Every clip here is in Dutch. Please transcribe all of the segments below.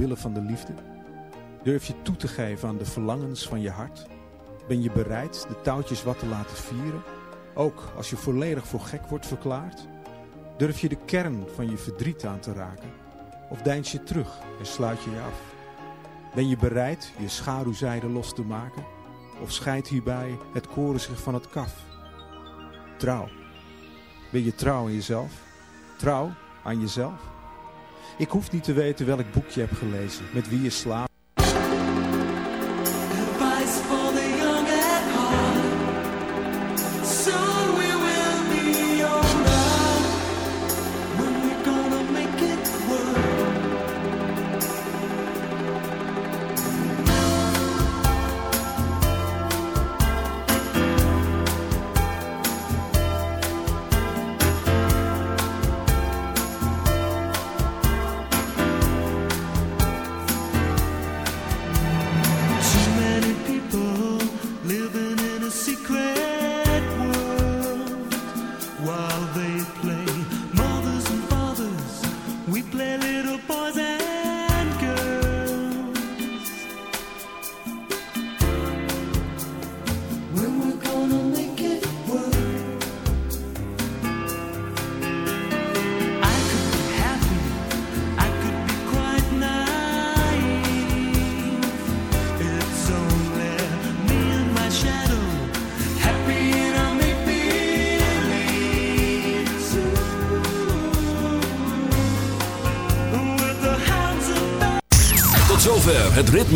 willen van de liefde? Durf je toe te geven aan de verlangens van je hart? Ben je bereid de touwtjes wat te laten vieren? Ook als je volledig voor gek wordt verklaard? Durf je de kern van je verdriet aan te raken? Of deins je terug en sluit je je af? Ben je bereid je schaduwzijde los te maken? Of scheidt hierbij het koren zich van het kaf? Trouw. Ben je trouw aan jezelf? Trouw aan jezelf? Ik hoef niet te weten welk boek je hebt gelezen, met wie je slaapt.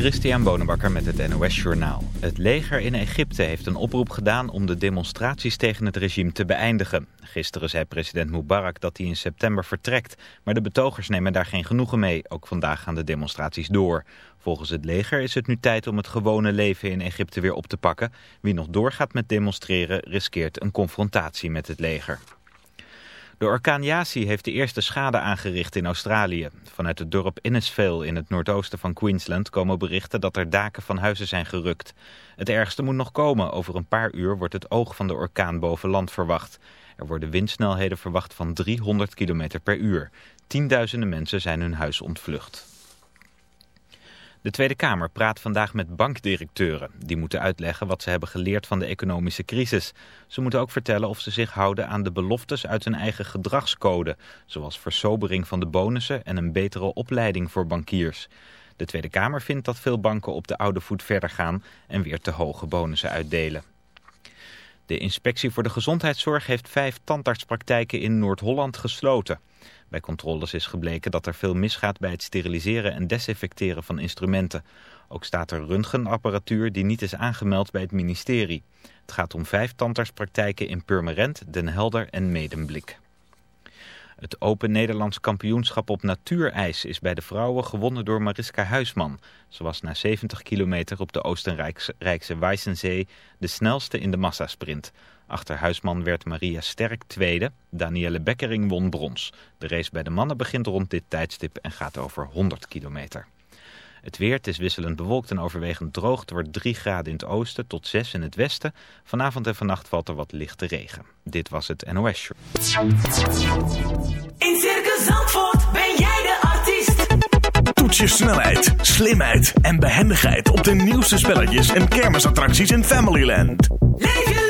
Christian Bonenbakker met het NOS Journaal. Het leger in Egypte heeft een oproep gedaan om de demonstraties tegen het regime te beëindigen. Gisteren zei president Mubarak dat hij in september vertrekt. Maar de betogers nemen daar geen genoegen mee. Ook vandaag gaan de demonstraties door. Volgens het leger is het nu tijd om het gewone leven in Egypte weer op te pakken. Wie nog doorgaat met demonstreren riskeert een confrontatie met het leger. De orkaan Yasi heeft de eerste schade aangericht in Australië. Vanuit het dorp Innisfail in het noordoosten van Queensland komen berichten dat er daken van huizen zijn gerukt. Het ergste moet nog komen. Over een paar uur wordt het oog van de orkaan boven land verwacht. Er worden windsnelheden verwacht van 300 km per uur. Tienduizenden mensen zijn hun huis ontvlucht. De Tweede Kamer praat vandaag met bankdirecteuren. Die moeten uitleggen wat ze hebben geleerd van de economische crisis. Ze moeten ook vertellen of ze zich houden aan de beloftes uit hun eigen gedragscode. Zoals versobering van de bonussen en een betere opleiding voor bankiers. De Tweede Kamer vindt dat veel banken op de oude voet verder gaan en weer te hoge bonussen uitdelen. De inspectie voor de gezondheidszorg heeft vijf tandartspraktijken in Noord-Holland gesloten. Bij controles is gebleken dat er veel misgaat bij het steriliseren en desinfecteren van instrumenten. Ook staat er röntgenapparatuur die niet is aangemeld bij het ministerie. Het gaat om vijf tandartspraktijken in Purmerend, Den Helder en Medemblik. Het Open Nederlands kampioenschap op natuurijs is bij de vrouwen gewonnen door Mariska Huisman. Ze was na 70 kilometer op de Oostenrijkse Weissensee de snelste in de massasprint. Achter Huisman werd Maria Sterk tweede. Danielle Bekkering won brons. De race bij de mannen begint rond dit tijdstip en gaat over 100 kilometer. Het weer, het is wisselend bewolkt en overwegend droog. Het wordt 3 graden in het oosten tot 6 in het westen. Vanavond en vannacht valt er wat lichte regen. Dit was het NOS Show. In Circus Zandvoort ben jij de artiest. Toets je snelheid, slimheid en behendigheid op de nieuwste spelletjes en kermisattracties in Familyland. Leef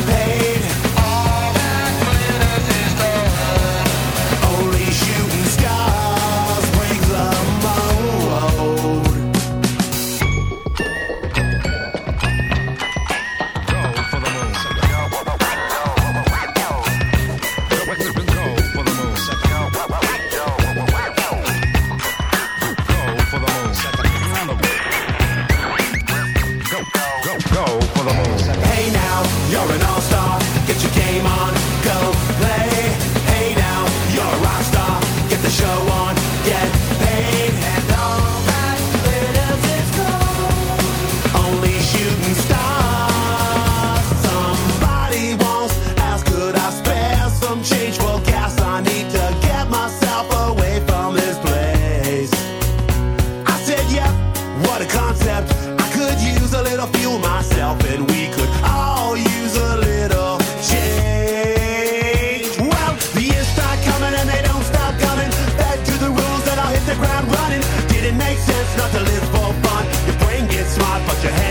makes sense not to live for fun. Your brain gets smart, but your head.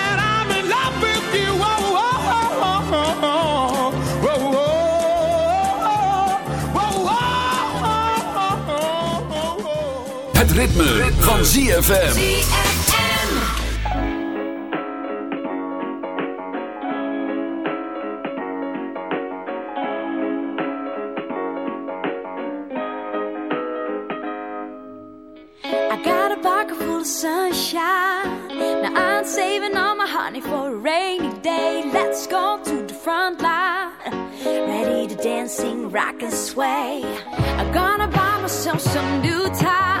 ritme, van ZFM. I got a pocket full of sunshine. Now I'm saving all my honey for a rainy day. Let's go to the front line. Ready to dance, rock and sway. I'm gonna buy myself some new time.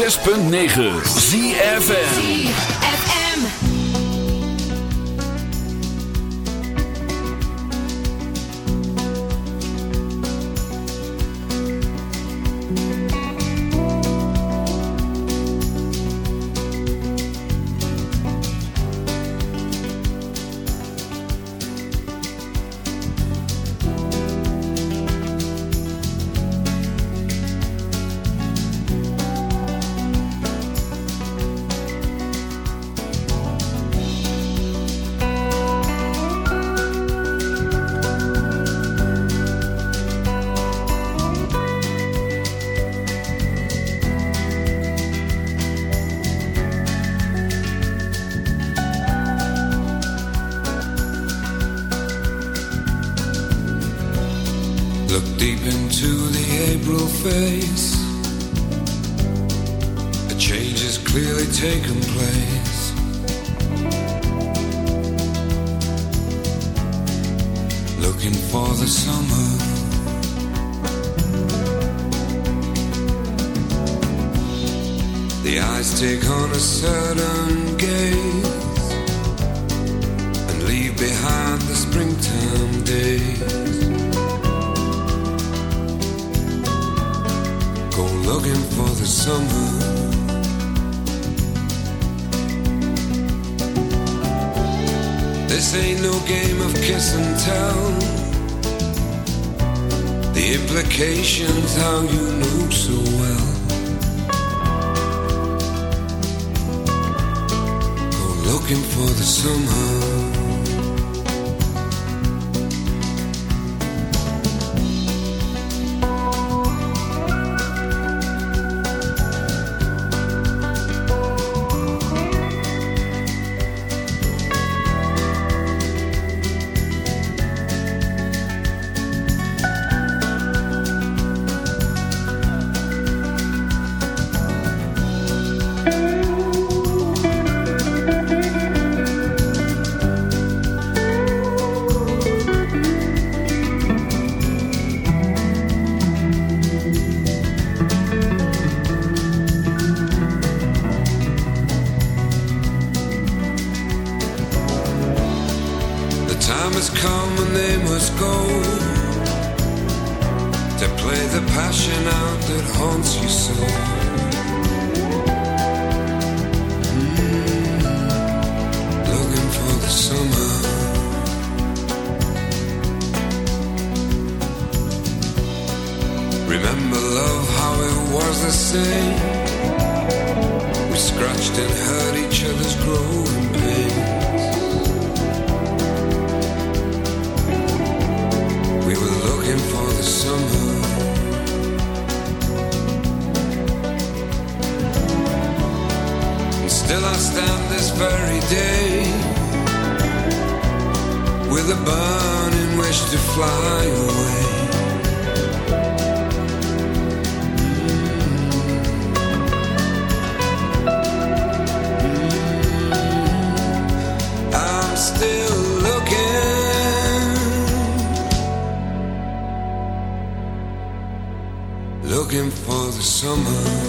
106.9 ZFN implications how you knew so well. Go looking for the somehow. summer.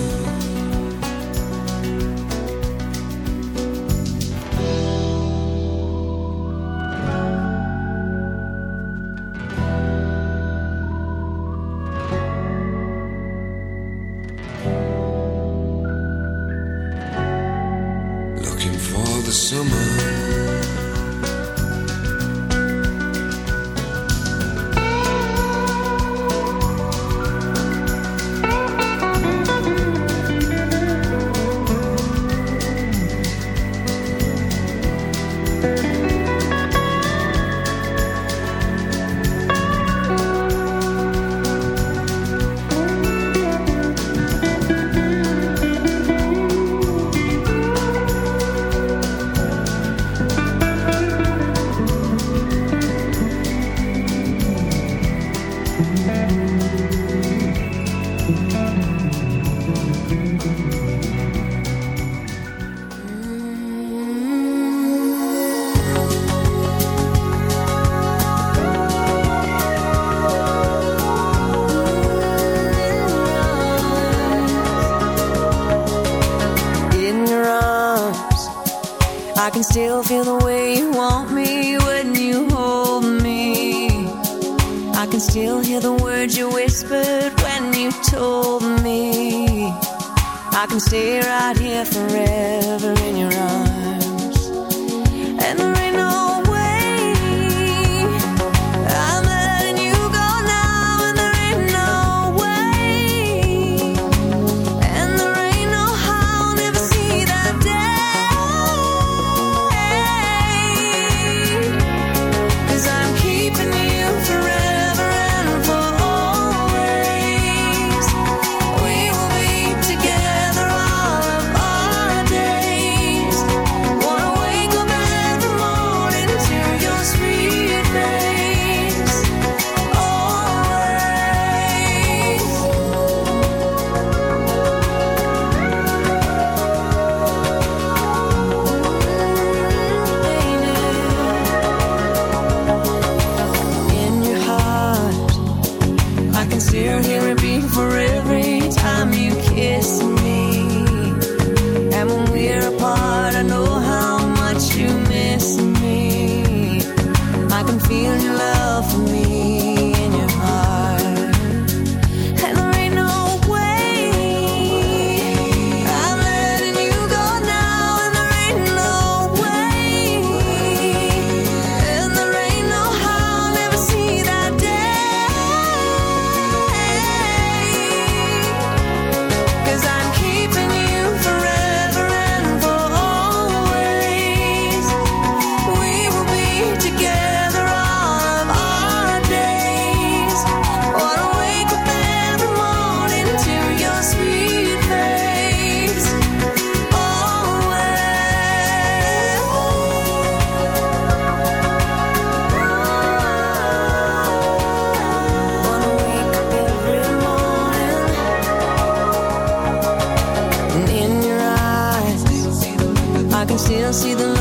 see the